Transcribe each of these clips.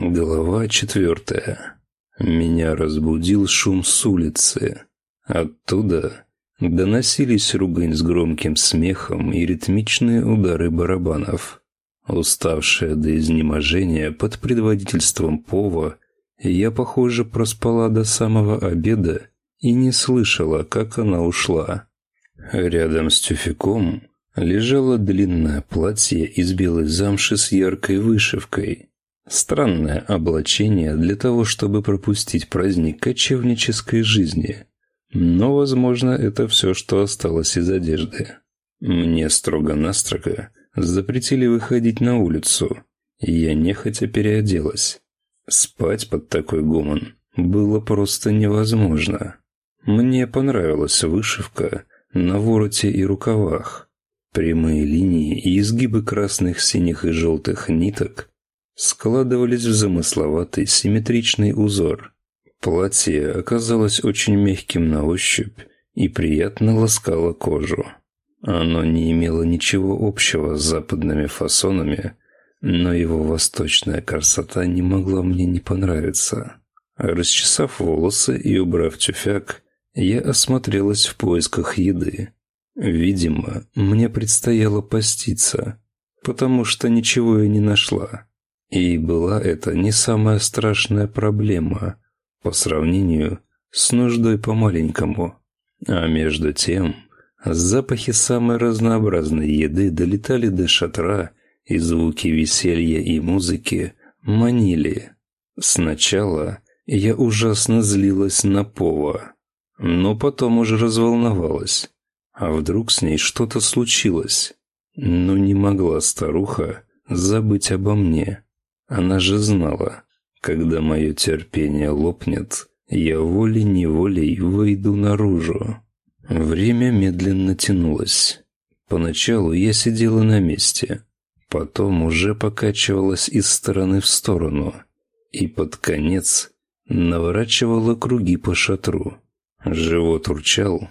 Глава четвертая. Меня разбудил шум с улицы. Оттуда доносились ругань с громким смехом и ритмичные удары барабанов. Уставшая до изнеможения под предводительством Пова, я, похоже, проспала до самого обеда и не слышала, как она ушла. Рядом с тюфяком лежало длинное платье из белой замши с яркой вышивкой – Странное облачение для того, чтобы пропустить праздник кочевнической жизни. Но, возможно, это все, что осталось из одежды. Мне строго-настрого запретили выходить на улицу, я нехотя переоделась. Спать под такой гомон было просто невозможно. Мне понравилась вышивка на вороте и рукавах. Прямые линии и изгибы красных, синих и желтых ниток складывались в замысловатый симметричный узор. Платье оказалось очень мягким на ощупь и приятно ласкало кожу. Оно не имело ничего общего с западными фасонами, но его восточная красота не могла мне не понравиться. Расчесав волосы и убрав тюфяк, я осмотрелась в поисках еды. Видимо, мне предстояло поститься, потому что ничего я не нашла. И была это не самая страшная проблема по сравнению с нуждой по-маленькому. А между тем, запахи самой разнообразной еды долетали до шатра, и звуки веселья и музыки манили. Сначала я ужасно злилась на Пова, но потом уже разволновалась. А вдруг с ней что-то случилось? Ну не могла старуха забыть обо мне. Она же знала, когда мое терпение лопнет, я волей-неволей выйду наружу. Время медленно тянулось. Поначалу я сидела на месте, потом уже покачивалась из стороны в сторону и под конец наворачивала круги по шатру. Живот урчал,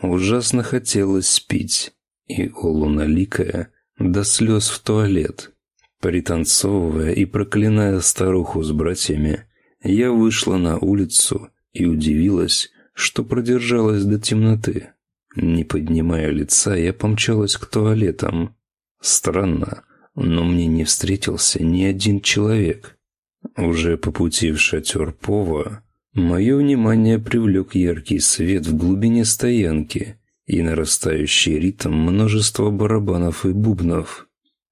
ужасно хотелось пить, и Олуналикая до слез в туалет. Пританцовывая и проклиная старуху с братьями, я вышла на улицу и удивилась, что продержалась до темноты. Не поднимая лица, я помчалась к туалетам. Странно, но мне не встретился ни один человек. Уже по пути в шатер Пова, мое внимание привлек яркий свет в глубине стоянки и нарастающий ритм множества барабанов и бубнов.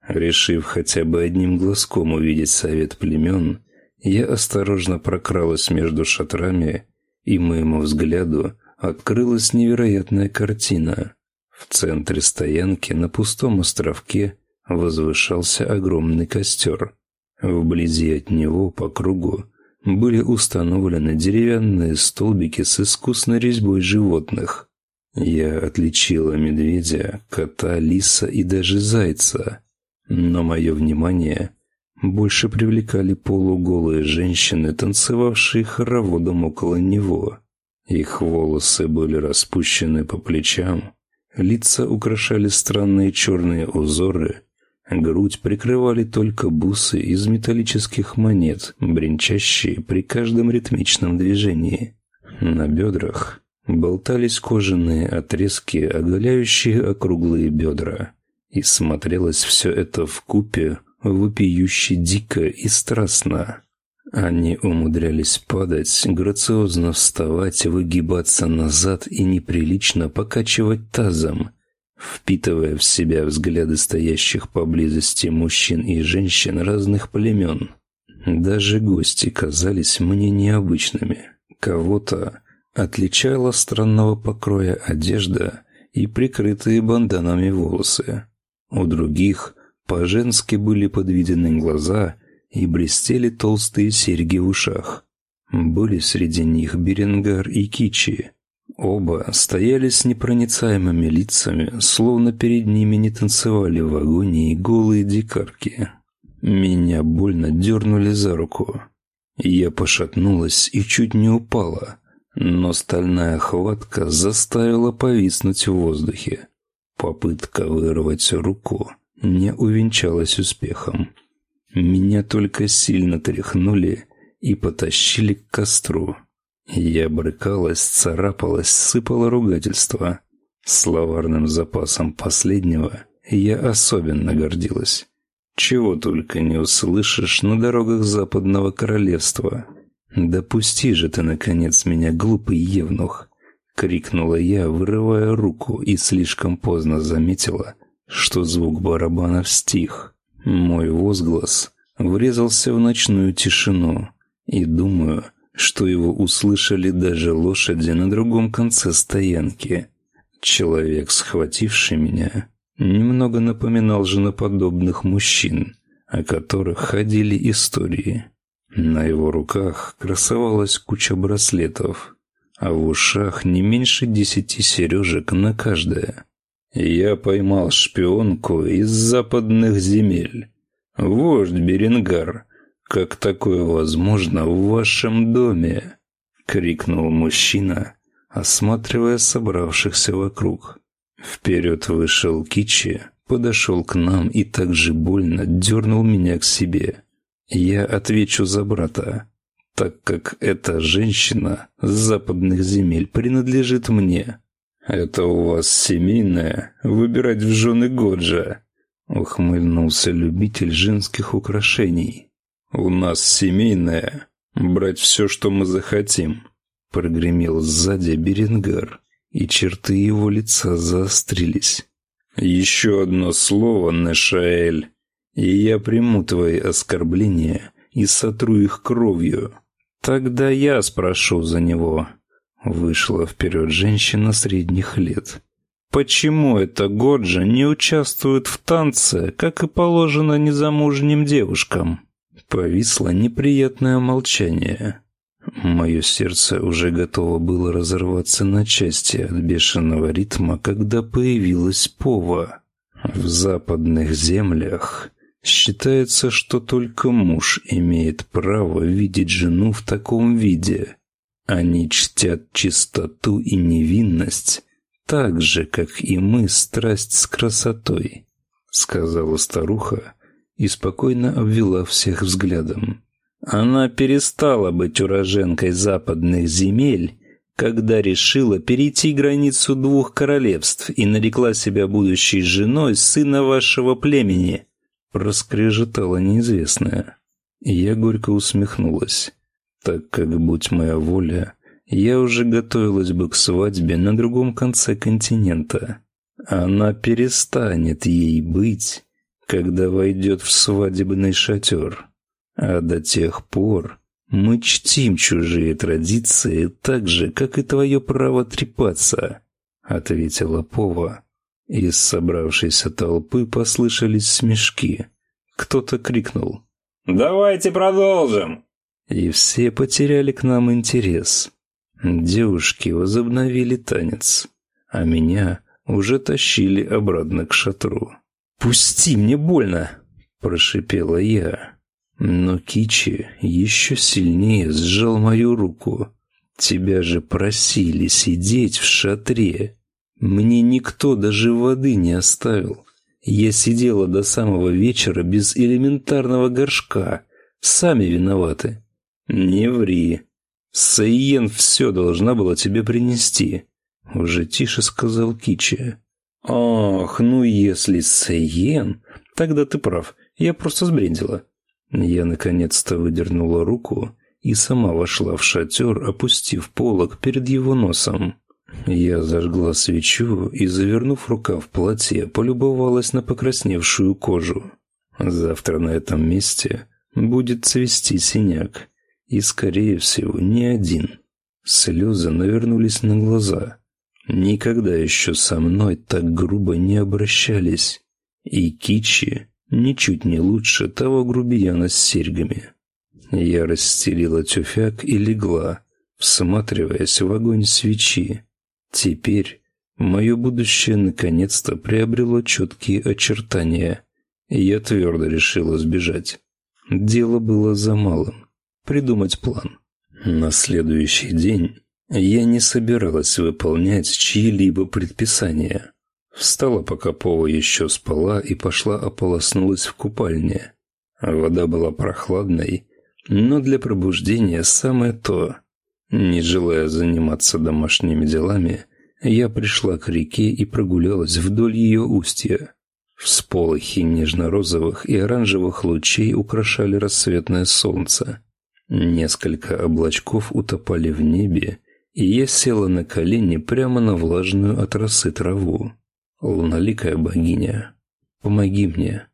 Решив хотя бы одним глазком увидеть совет племен, я осторожно прокралась между шатрами, и моему взгляду открылась невероятная картина. В центре стоянки на пустом островке возвышался огромный костер. Вблизи от него по кругу были установлены деревянные столбики с искусной резьбой животных. Я отличила медведя, кота, лиса и даже зайца – но мое внимание больше привлекали полуголые женщины, танцевавшие хороводом около него. Их волосы были распущены по плечам, лица украшали странные черные узоры, грудь прикрывали только бусы из металлических монет, бренчащие при каждом ритмичном движении. На бедрах болтались кожаные отрезки, оголяющие округлые бедра. И смотрелось все это в купе вопиюще дико и страстно. Они умудрялись падать, грациозно вставать, выгибаться назад и неприлично покачивать тазом, впитывая в себя взгляды стоящих поблизости мужчин и женщин разных племен. Даже гости казались мне необычными. Кого-то отличала странного покроя одежда и прикрытые банданами волосы. У других по-женски были подведены глаза и блестели толстые серьги в ушах. Были среди них Беренгар и Кичи. Оба стояли с непроницаемыми лицами, словно перед ними не танцевали в агонии голые дикарки. Меня больно дернули за руку. Я пошатнулась и чуть не упала, но стальная хватка заставила повиснуть в воздухе. Попытка вырвать руку не увенчалась успехом. Меня только сильно тряхнули и потащили к костру. Я брыкалась, царапалась, сыпала ругательства. Словарным запасом последнего я особенно гордилась. Чего только не услышишь на дорогах Западного Королевства. «Допусти же ты, наконец, меня, глупый евнух!» — крикнула я, вырывая руку, и слишком поздно заметила, что звук барабанов стих. Мой возглас врезался в ночную тишину, и думаю, что его услышали даже лошади на другом конце стоянки. Человек, схвативший меня, немного напоминал женоподобных мужчин, о которых ходили истории. На его руках красовалась куча браслетов, а в ушах не меньше десяти сережек на каждое. Я поймал шпионку из западных земель. Вождь Беренгар, как такое возможно в вашем доме? крикнул мужчина, осматривая собравшихся вокруг. Вперед вышел Кичи, подошел к нам и так же больно дернул меня к себе. Я отвечу за брата, так как эта женщина с западных земель принадлежит мне. Это у вас семейное, выбирать в жены Годжа, ухмыльнулся любитель женских украшений. У нас семейное, брать все, что мы захотим, прогремел сзади Беренгар, и черты его лица заострились. Еще одно слово, Нешаэль, и я приму твои оскорбления и сотру их кровью. Тогда я спрошу за него. Вышла вперед женщина средних лет. Почему эта Годжа не участвует в танце, как и положено незамужним девушкам? Повисло неприятное молчание. Мое сердце уже готово было разорваться на части от бешеного ритма, когда появилась Пова. В западных землях Считается, что только муж имеет право видеть жену в таком виде. Они чтят чистоту и невинность, так же, как и мы страсть с красотой, сказала старуха и спокойно обвела всех взглядом. Она перестала быть уроженкой западных земель, когда решила перейти границу двух королевств и нарекла себя будущей женой сына вашего племени проскрежетало неизвестное. Я горько усмехнулась, так как, будь моя воля, я уже готовилась бы к свадьбе на другом конце континента. Она перестанет ей быть, когда войдет в свадебный шатер. А до тех пор мы чтим чужие традиции так же, как и твое право трепаться, ответила Пова. Из собравшейся толпы послышались смешки. Кто-то крикнул «Давайте продолжим!» И все потеряли к нам интерес. Девушки возобновили танец, а меня уже тащили обратно к шатру. «Пусти, мне больно!» – прошипела я. Но Кичи еще сильнее сжал мою руку. «Тебя же просили сидеть в шатре!» Мне никто даже воды не оставил. Я сидела до самого вечера без элементарного горшка. Сами виноваты. Не ври. Сайен все должна была тебе принести. Уже тише сказал Кичи. Ах, ну если Сайен, тогда ты прав. Я просто сбрендила. Я наконец-то выдернула руку и сама вошла в шатер, опустив полог перед его носом. Я зажгла свечу и, завернув рукав в платье, полюбовалась на покрасневшую кожу. Завтра на этом месте будет цвести синяк, и, скорее всего, не один. Слезы навернулись на глаза. Никогда еще со мной так грубо не обращались. И Кичи ничуть не лучше того грубияна с серьгами. Я расстелила тюфяк и легла, всматриваясь в огонь свечи. Теперь мое будущее наконец-то приобрело четкие очертания, и я твердо решила сбежать. Дело было за малым — придумать план. На следующий день я не собиралась выполнять чьи-либо предписания. Встала, пока Пова еще спала, и пошла ополоснулась в купальне. Вода была прохладной, но для пробуждения самое то. Не желая заниматься домашними делами, я пришла к реке и прогулялась вдоль ее устья. Всполохи нежно-розовых и оранжевых лучей украшали рассветное солнце. Несколько облачков утопали в небе, и я села на колени прямо на влажную от росы траву. «Луналикая богиня, помоги мне!»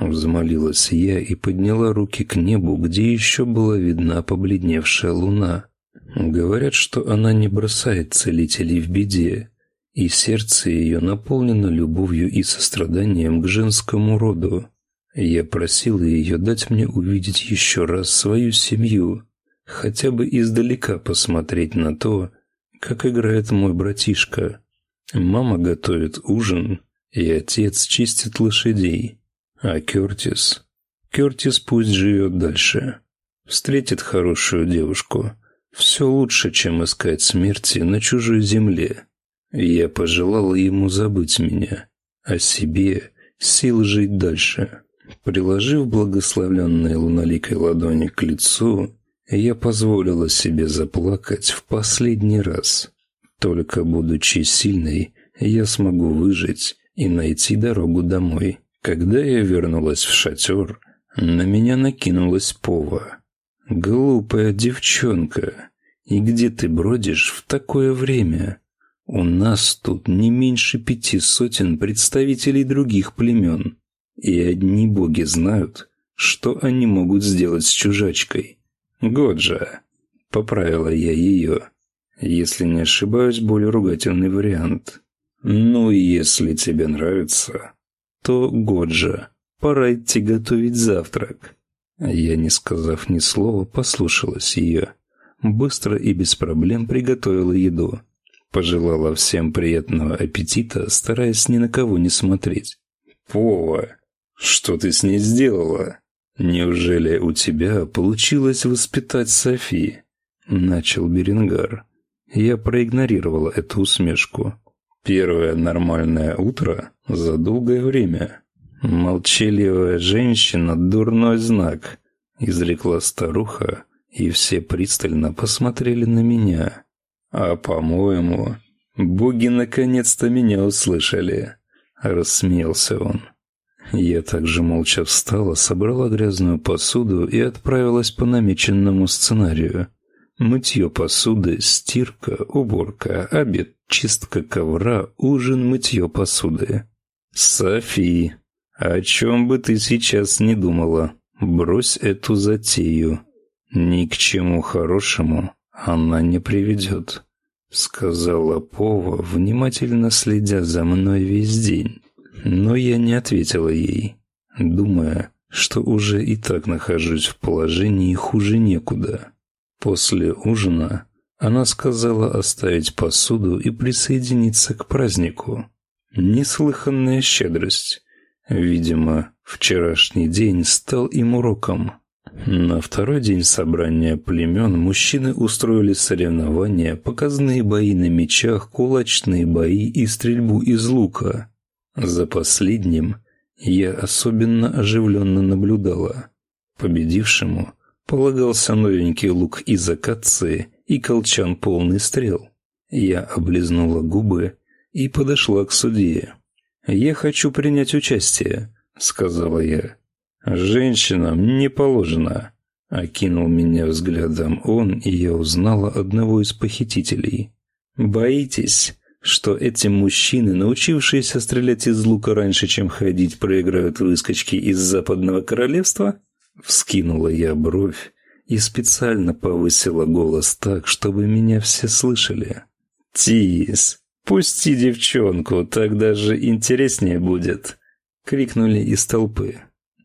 Взмолилась я и подняла руки к небу, где еще была видна побледневшая луна. Говорят, что она не бросает целителей в беде, и сердце ее наполнено любовью и состраданием к женскому роду. Я просила ее дать мне увидеть еще раз свою семью, хотя бы издалека посмотреть на то, как играет мой братишка. Мама готовит ужин, и отец чистит лошадей. А Кертис? Кертис пусть живет дальше. Встретит хорошую девушку. Все лучше, чем искать смерти на чужой земле. Я пожелал ему забыть меня, о себе, сил жить дальше. Приложив благословленные луноликой ладони к лицу, я позволила себе заплакать в последний раз. Только будучи сильной, я смогу выжить и найти дорогу домой. Когда я вернулась в шатер, на меня накинулась Пова. «Глупая девчонка, и где ты бродишь в такое время?» У нас тут не меньше пяти сотен представителей других племен, и одни боги знают, что они могут сделать с чужачкой. Годжа, поправила я ее, если не ошибаюсь, более ругательный вариант. Ну, если тебе нравится, то Годжа, пора идти готовить завтрак. Я, не сказав ни слова, послушалась ее. Быстро и без проблем приготовила еду. Пожелала всем приятного аппетита, стараясь ни на кого не смотреть. «Пова, что ты с ней сделала? Неужели у тебя получилось воспитать Софи?» Начал Берингар. Я проигнорировала эту усмешку. Первое нормальное утро за долгое время. Молчаливая женщина – дурной знак, изрекла старуха, и все пристально посмотрели на меня. А по-моему, боги наконец-то меня услышали. Рассмеялся он. Я также молча встала, собрала грязную посуду и отправилась по намеченному сценарию. Мытье посуды, стирка, уборка, обед, чистка ковра, ужин, мытье посуды. «Софи, о чем бы ты сейчас не думала, брось эту затею. Ни к чему хорошему она не приведет», — сказала Пова, внимательно следя за мной весь день. Но я не ответила ей, думая, что уже и так нахожусь в положении хуже некуда. После ужина она сказала оставить посуду и присоединиться к празднику. Неслыханная щедрость. Видимо, вчерашний день стал им уроком. На второй день собрания племен мужчины устроили соревнования, показные бои на мечах, кулачные бои и стрельбу из лука. За последним я особенно оживленно наблюдала. Победившему полагался новенький лук из акации и колчан полный стрел. Я облизнула губы и подошла к судье. «Я хочу принять участие», — сказала я. «Женщинам не положено», — окинул меня взглядом он, и я узнала одного из похитителей. «Боитесь, что эти мужчины, научившиеся стрелять из лука раньше, чем ходить, проиграют выскочки из Западного Королевства?» Вскинула я бровь и специально повысила голос так, чтобы меня все слышали. «Тис, пусти девчонку, так даже интереснее будет!» — крикнули из толпы.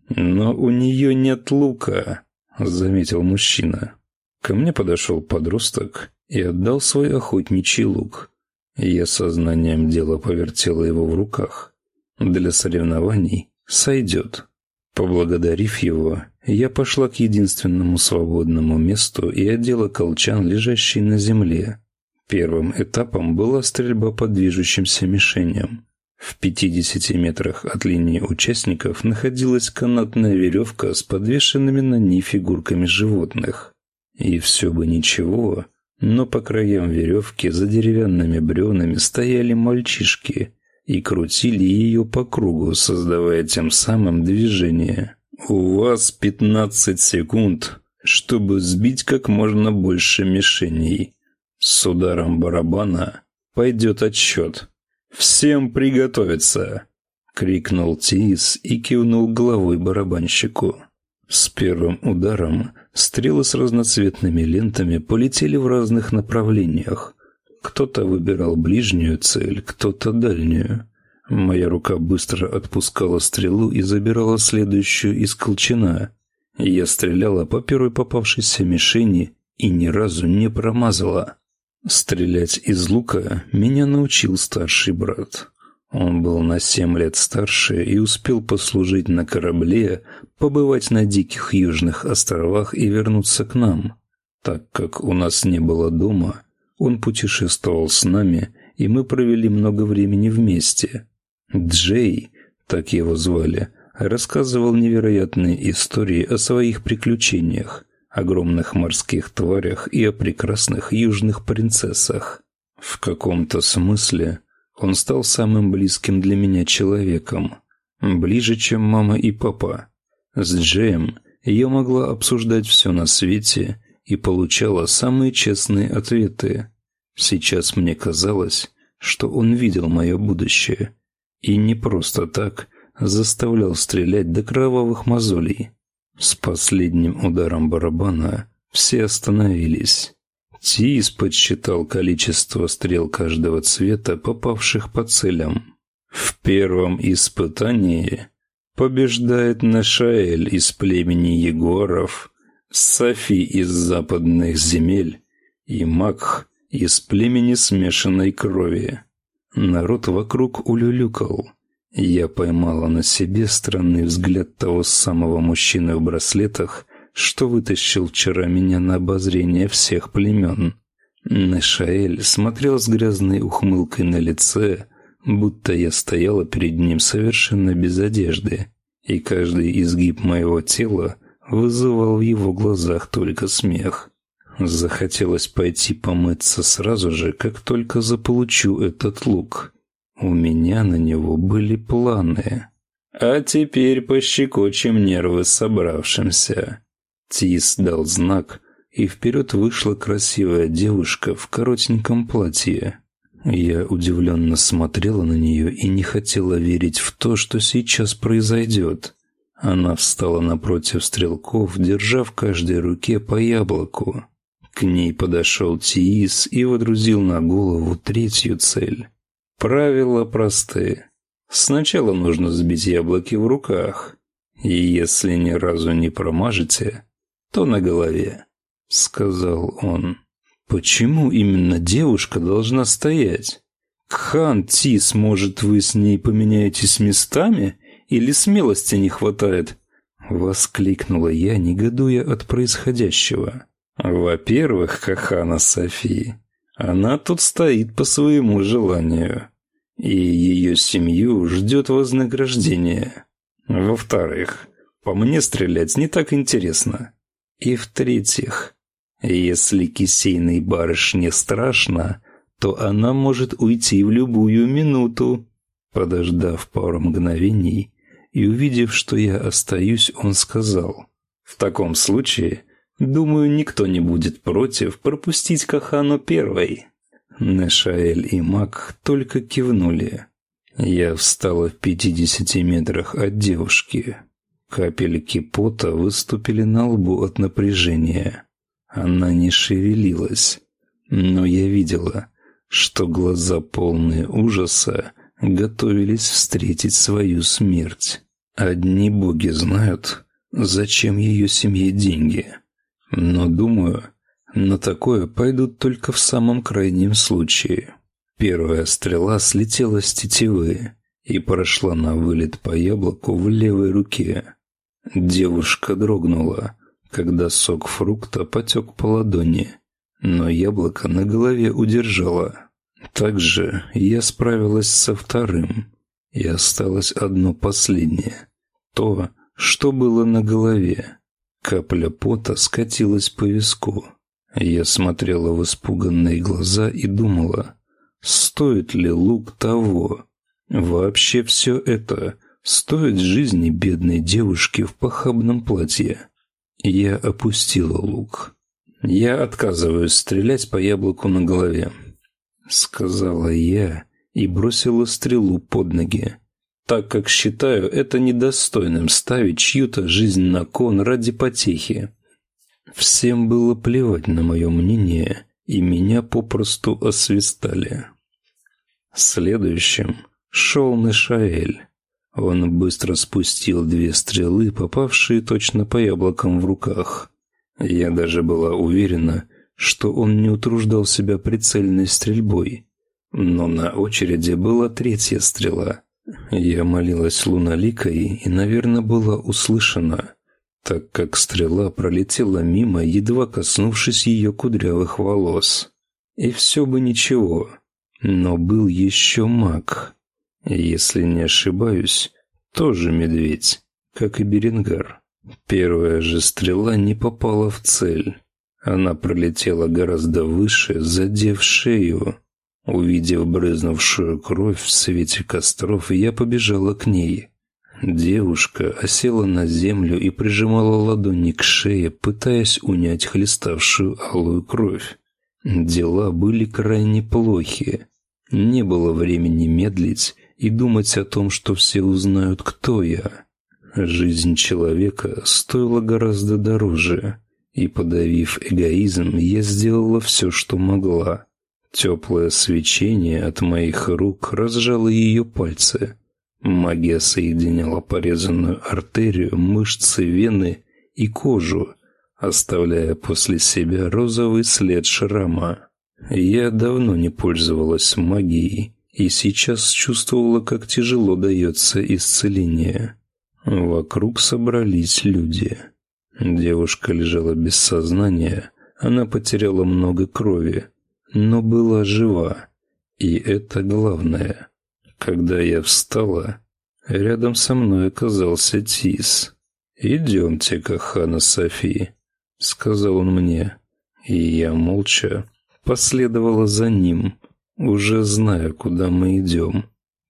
«Но у нее нет лука», — заметил мужчина. Ко мне подошел подросток и отдал свой охотничий лук. Я сознанием дела повертела его в руках. Для соревнований сойдет. Поблагодарив его, я пошла к единственному свободному месту и одела колчан, лежащий на земле. Первым этапом была стрельба по движущимся мишеням. В 50 метрах от линии участников находилась канатная веревка с подвешенными на ней фигурками животных. И все бы ничего, но по краям веревки за деревянными бревнами стояли мальчишки и крутили ее по кругу, создавая тем самым движение. «У вас 15 секунд, чтобы сбить как можно больше мишеней. С ударом барабана пойдет отсчет. Всем приготовиться!» — крикнул Тиис и кивнул головой барабанщику. С первым ударом стрелы с разноцветными лентами полетели в разных направлениях. Кто-то выбирал ближнюю цель, кто-то дальнюю. Моя рука быстро отпускала стрелу и забирала следующую из колчана. Я стреляла по первой попавшейся мишени и ни разу не промазала. Стрелять из лука меня научил старший брат. Он был на семь лет старше и успел послужить на корабле, побывать на диких южных островах и вернуться к нам. Так как у нас не было дома, он путешествовал с нами, и мы провели много времени вместе. Джей, так его звали, рассказывал невероятные истории о своих приключениях, огромных морских тварях и о прекрасных южных принцессах. В каком-то смысле он стал самым близким для меня человеком, ближе, чем мама и папа. С Джеем я могла обсуждать все на свете и получала самые честные ответы. Сейчас мне казалось, что он видел мое будущее и не просто так заставлял стрелять до кровавых мозолей. С последним ударом барабана все остановились. Тиис подсчитал количество стрел каждого цвета, попавших по целям. В первом испытании побеждает Нашаэль из племени Егоров, Софи из западных земель и Макх из племени смешанной крови. Народ вокруг улюлюкал. Я поймала на себе странный взгляд того самого мужчины в браслетах, что вытащил вчера меня на обозрение всех племен. Нешаэль смотрел с грязной ухмылкой на лице, будто я стояла перед ним совершенно без одежды, и каждый изгиб моего тела вызывал в его глазах только смех. Захотелось пойти помыться сразу же, как только заполучу этот лук. У меня на него были планы. А теперь пощекочем нервы собравшимся. Тис дал знак, и вперед вышла красивая девушка в коротеньком платье. Я удивленно смотрела на нее и не хотела верить в то, что сейчас произойдет. Она встала напротив стрелков, держа в каждой руке по яблоку. К ней подошел Тиис и водрузил на голову третью цель. Правила простые. Сначала нужно сбить яблоки в руках, и если ни разу не промажете, то на голове», — сказал он. «Почему именно девушка должна стоять? Кхан Тис, может, вы с ней поменяетесь местами? Или смелости не хватает?» Воскликнула я, негодуя от происходящего. «Во-первых, Кахана Софии, она тут стоит по своему желанию, и ее семью ждет вознаграждение. Во-вторых, по мне стрелять не так интересно. И в-третьих, если кисейной барышне страшно, то она может уйти в любую минуту. Подождав пару мгновений и увидев, что я остаюсь, он сказал, «В таком случае, думаю, никто не будет против пропустить Кахану первой». Нешаэль и Мак только кивнули. Я встала в пятидесяти метрах от девушки. Капельки пота выступили на лбу от напряжения. Она не шевелилась, но я видела, что глаза полные ужаса готовились встретить свою смерть. Одни боги знают, зачем ее семье деньги. Но, думаю, на такое пойдут только в самом крайнем случае. Первая стрела слетела с тетивы и прошла на вылет по яблоку в левой руке. Девушка дрогнула, когда сок фрукта потек по ладони, но яблоко на голове удержала. Также я справилась со вторым, и осталось одно последнее. То, что было на голове. Капля пота скатилась по виску. Я смотрела в испуганные глаза и думала, стоит ли лук того. Вообще все это стоит жизни бедной девушки в похабном платье. Я опустила лук. «Я отказываюсь стрелять по яблоку на голове», — сказала я и бросила стрелу под ноги, так как считаю это недостойным ставить чью-то жизнь на кон ради потехи. Всем было плевать на мое мнение, и меня попросту освистали. Следующим шел Нешаэль. Он быстро спустил две стрелы, попавшие точно по яблокам в руках. Я даже была уверена, что он не утруждал себя прицельной стрельбой. Но на очереди была третья стрела. Я молилась луналикой и, наверное, была услышана, так как стрела пролетела мимо, едва коснувшись ее кудрявых волос. И все бы ничего, но был еще маг. Если не ошибаюсь, тоже медведь, как и Беренгар. Первая же стрела не попала в цель. Она пролетела гораздо выше, задев шею. Увидев брызнувшую кровь в свете костров, я побежала к ней. Девушка осела на землю и прижимала ладони к шее, пытаясь унять хлеставшую алую кровь. Дела были крайне плохи. Не было времени медлить и думать о том, что все узнают, кто я. Жизнь человека стоила гораздо дороже, и, подавив эгоизм, я сделала все, что могла. Теплое свечение от моих рук разжало ее пальцы. Магия соединяла порезанную артерию, мышцы, вены и кожу, оставляя после себя розовый след шрама. Я давно не пользовалась магией и сейчас чувствовала, как тяжело дается исцеление. Вокруг собрались люди. Девушка лежала без сознания, она потеряла много крови, но была жива. И это главное. Когда я встала, рядом со мной оказался Тис. «Идемте к Ахану Софи», — сказал он мне. И я молча последовала за ним, уже зная, куда мы идем.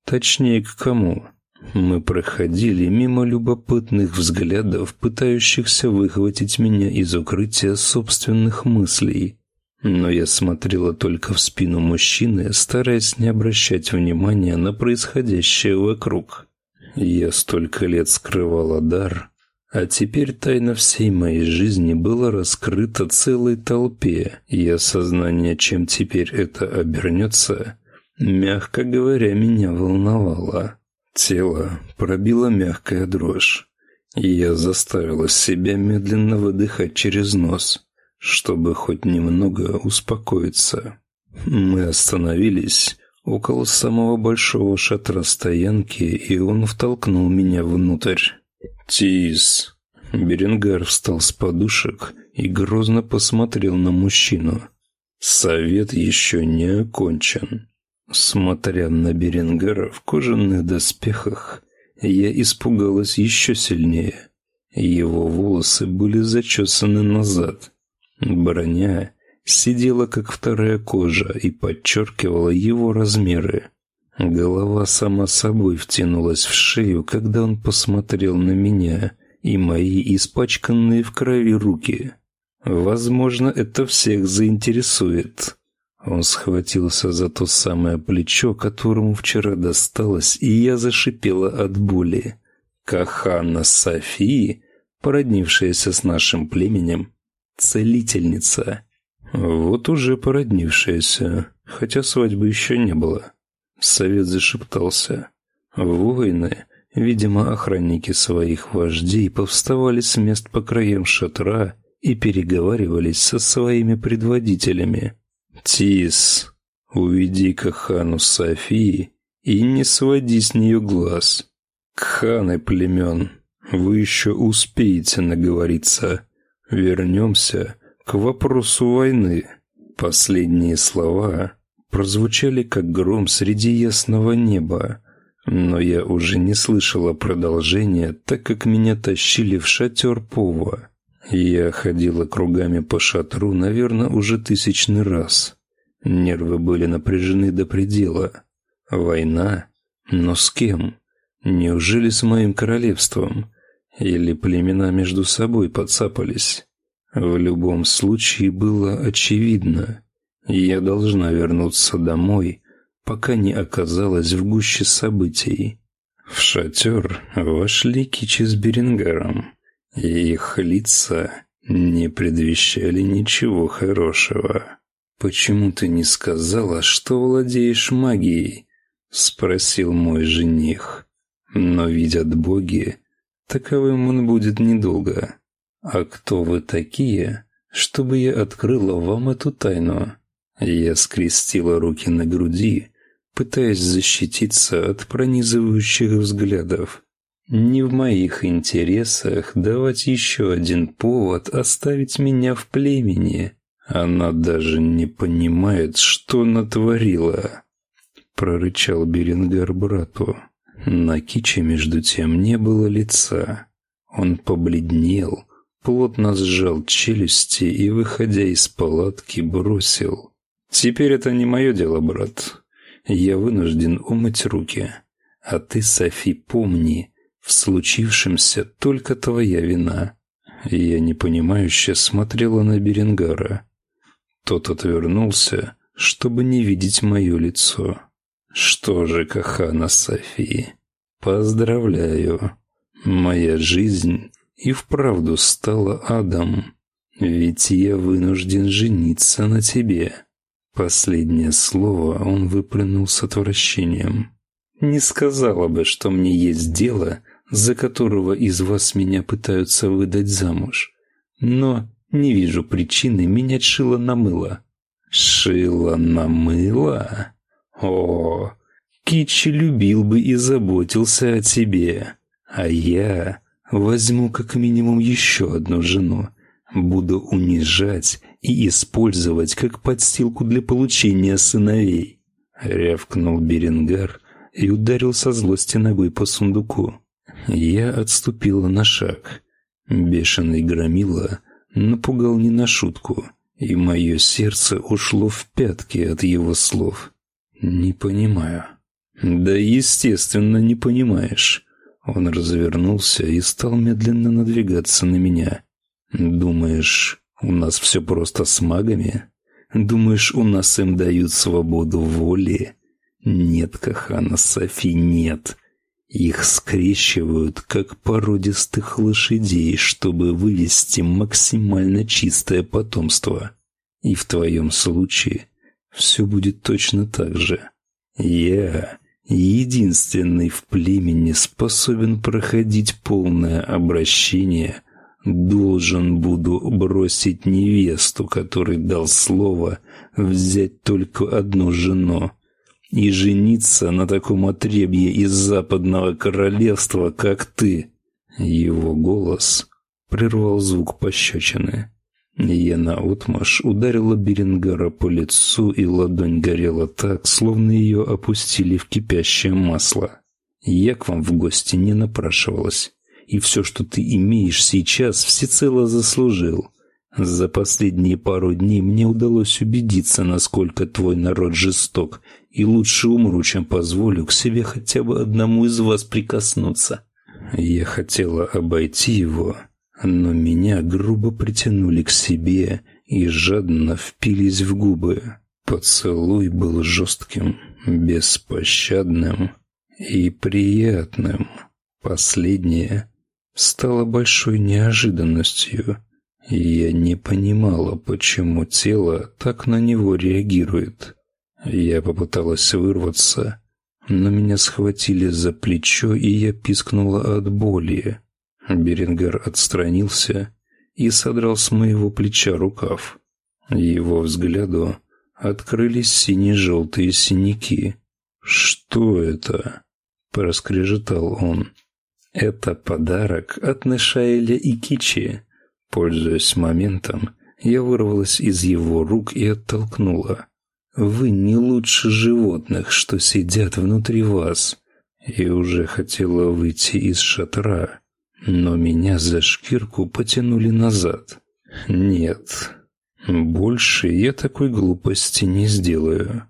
Точнее, к кому. Мы проходили мимо любопытных взглядов, пытающихся выхватить меня из укрытия собственных мыслей. Но я смотрела только в спину мужчины, стараясь не обращать внимания на происходящее вокруг. Я столько лет скрывала дар, а теперь тайна всей моей жизни была раскрыта целой толпе, и осознание, чем теперь это обернется, мягко говоря, меня волновало. Тело пробило мягкая дрожь, и я заставила себя медленно выдыхать через нос, чтобы хоть немного успокоиться. Мы остановились около самого большого шатра стоянки, и он втолкнул меня внутрь. «Тис!» Беренгар встал с подушек и грозно посмотрел на мужчину. «Совет еще не окончен». Смотря на Беренгара в кожаных доспехах, я испугалась еще сильнее. Его волосы были зачесаны назад. Броня сидела как вторая кожа и подчеркивала его размеры. Голова сама собой втянулась в шею, когда он посмотрел на меня и мои испачканные в крови руки. Возможно, это всех заинтересует. Он схватился за то самое плечо, которому вчера досталось, и я зашипела от боли. Кахана Софии, породнившаяся с нашим племенем, целительница. Вот уже породнившаяся, хотя свадьбы еще не было. Совет зашептался. Воины, видимо, охранники своих вождей, повставали с мест по краям шатра и переговаривались со своими предводителями. Тис, уведи к хану Софии и не своди с нее глаз. Ханы племен, вы еще успеете наговориться. Вернемся к вопросу войны. Последние слова прозвучали как гром среди ясного неба. Но я уже не слышала продолжения, так как меня тащили в шатер Пова. Я ходила кругами по шатру, наверное, уже тысячный раз. Нервы были напряжены до предела. Война? Но с кем? Неужели с моим королевством? Или племена между собой подцапались? В любом случае было очевидно. Я должна вернуться домой, пока не оказалась в гуще событий. В шатер вошли Кичи с Берингаром и их лица не предвещали ничего хорошего. «Почему ты не сказала, что владеешь магией?» — спросил мой жених. «Но видят боги, таковым он будет недолго. А кто вы такие, чтобы я открыла вам эту тайну?» Я скрестила руки на груди, пытаясь защититься от пронизывающих взглядов. Не в моих интересах давать еще один повод оставить меня в племени. Она даже не понимает, что натворила. Прорычал Берингар брату. На Киче, между тем, не было лица. Он побледнел, плотно сжал челюсти и, выходя из палатки, бросил. «Теперь это не мое дело, брат. Я вынужден умыть руки. А ты, Софи, помни, в случившемся только твоя вина. Я непонимающе смотрела на Беренгара. Тот отвернулся, чтобы не видеть мое лицо. Что же, Кахана Софии, поздравляю. Моя жизнь и вправду стала адом. Ведь я вынужден жениться на тебе. Последнее слово он выплюнул с отвращением. Не сказала бы, что мне есть дело за которого из вас меня пытаются выдать замуж. Но не вижу причины менять шило на мыло». «Шило на мыло? О, Китчи любил бы и заботился о тебе. А я возьму как минимум еще одну жену. Буду унижать и использовать как подстилку для получения сыновей». Рявкнул Беренгар и ударил со злости ногой по сундуку. Я отступила на шаг. Бешеный громила напугал не на шутку, и мое сердце ушло в пятки от его слов. «Не понимаю». «Да, естественно, не понимаешь». Он развернулся и стал медленно надвигаться на меня. «Думаешь, у нас все просто с магами? Думаешь, у нас им дают свободу воли? Нет, Кахана Софи, нет. Их скрещивают, как породистых лошадей, чтобы вывести максимально чистое потомство. И в твоем случае все будет точно так же. Я единственный в племени способен проходить полное обращение, должен буду бросить невесту, которой дал слово взять только одну жену, и жениться на таком отребье из западного королевства, как ты. Его голос прервал звук пощечины. Я наотмашь ударила Берингара по лицу, и ладонь горела так, словно ее опустили в кипящее масло. Я к вам в гости не напрашивалась, и все, что ты имеешь сейчас, всецело заслужил. За последние пару дней мне удалось убедиться, насколько твой народ жесток, и лучше умру, чем позволю к себе хотя бы одному из вас прикоснуться. Я хотела обойти его, но меня грубо притянули к себе и жадно впились в губы. Поцелуй был жестким, беспощадным и приятным. Последнее стало большой неожиданностью — я не понимала, почему тело так на него реагирует. Я попыталась вырваться, но меня схватили за плечо, и я пискнула от боли. Берингер отстранился и содрал с моего плеча рукав. Его взгляду открылись сине-желтые синяки. «Что это?» — проскрежетал он. «Это подарок от Нешаэля и Кичи», Пользуясь моментом, я вырвалась из его рук и оттолкнула. «Вы не лучше животных, что сидят внутри вас. и уже хотела выйти из шатра, но меня за шкирку потянули назад. Нет, больше я такой глупости не сделаю.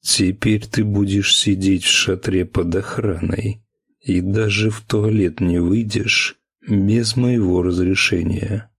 Теперь ты будешь сидеть в шатре под охраной и даже в туалет не выйдешь без моего разрешения.